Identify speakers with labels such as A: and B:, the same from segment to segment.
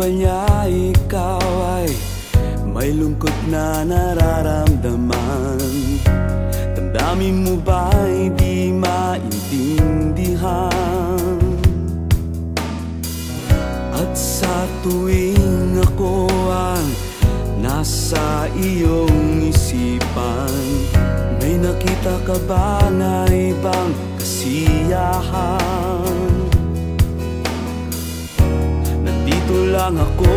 A: ba niya ikaw ay may lungkot na nararamdaman? Damdamin mo ba di maintindihan? At sa tuwing ako ang nasa iyong isipan May nakita ka ba na ibang lang ako.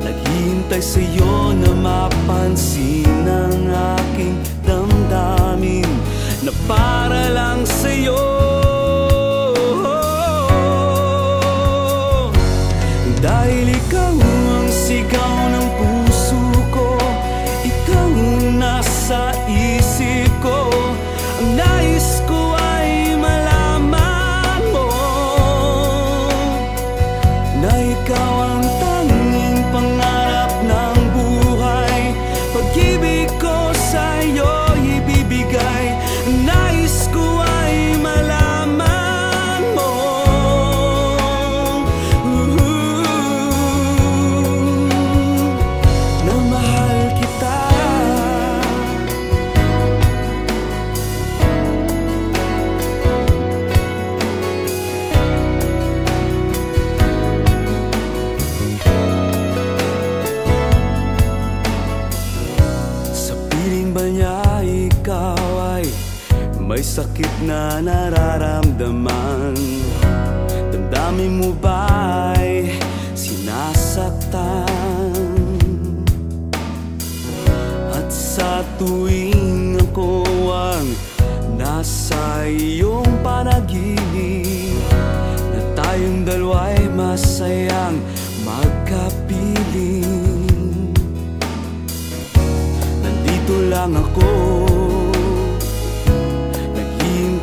A: Naghihintay sa'yo na mapansin ang aking damdamin Na para lang sa'yo ikaw ang ikaw ay may sakit na nararamdaman? Damdamin mo ba ay sinasaktan? At sa tuwing ako ang nasa iyong panaginip Na tayong dalawa'y masayang magkapiling Nandito lang ako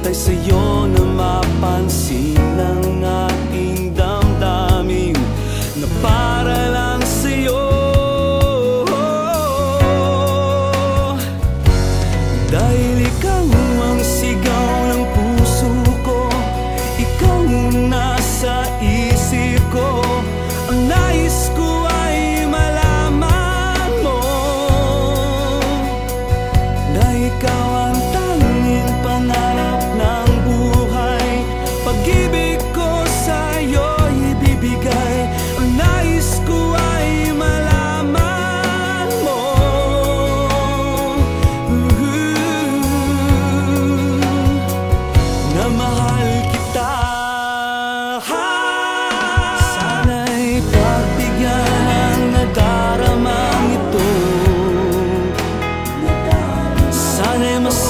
A: Naghihintay sa'yo na mapansin ang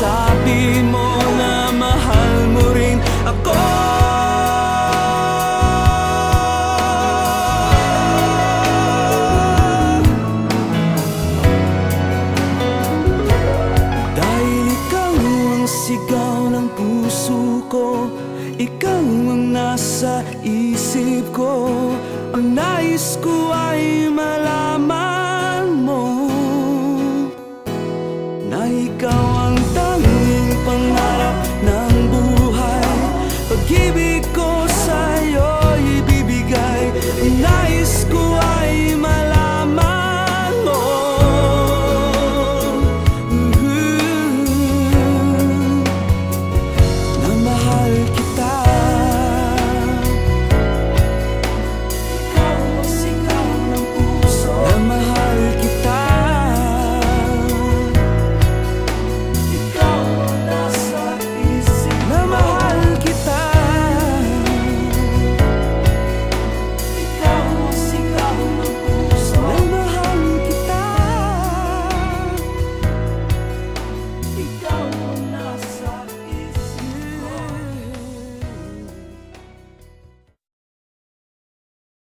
A: Sabi mo na mahal mo rin ako. Dahil ikaw ang sigaw ng puso ko Ikaw ang nasa isip ko. Ang nais ko ay malaman mo Na ikaw ang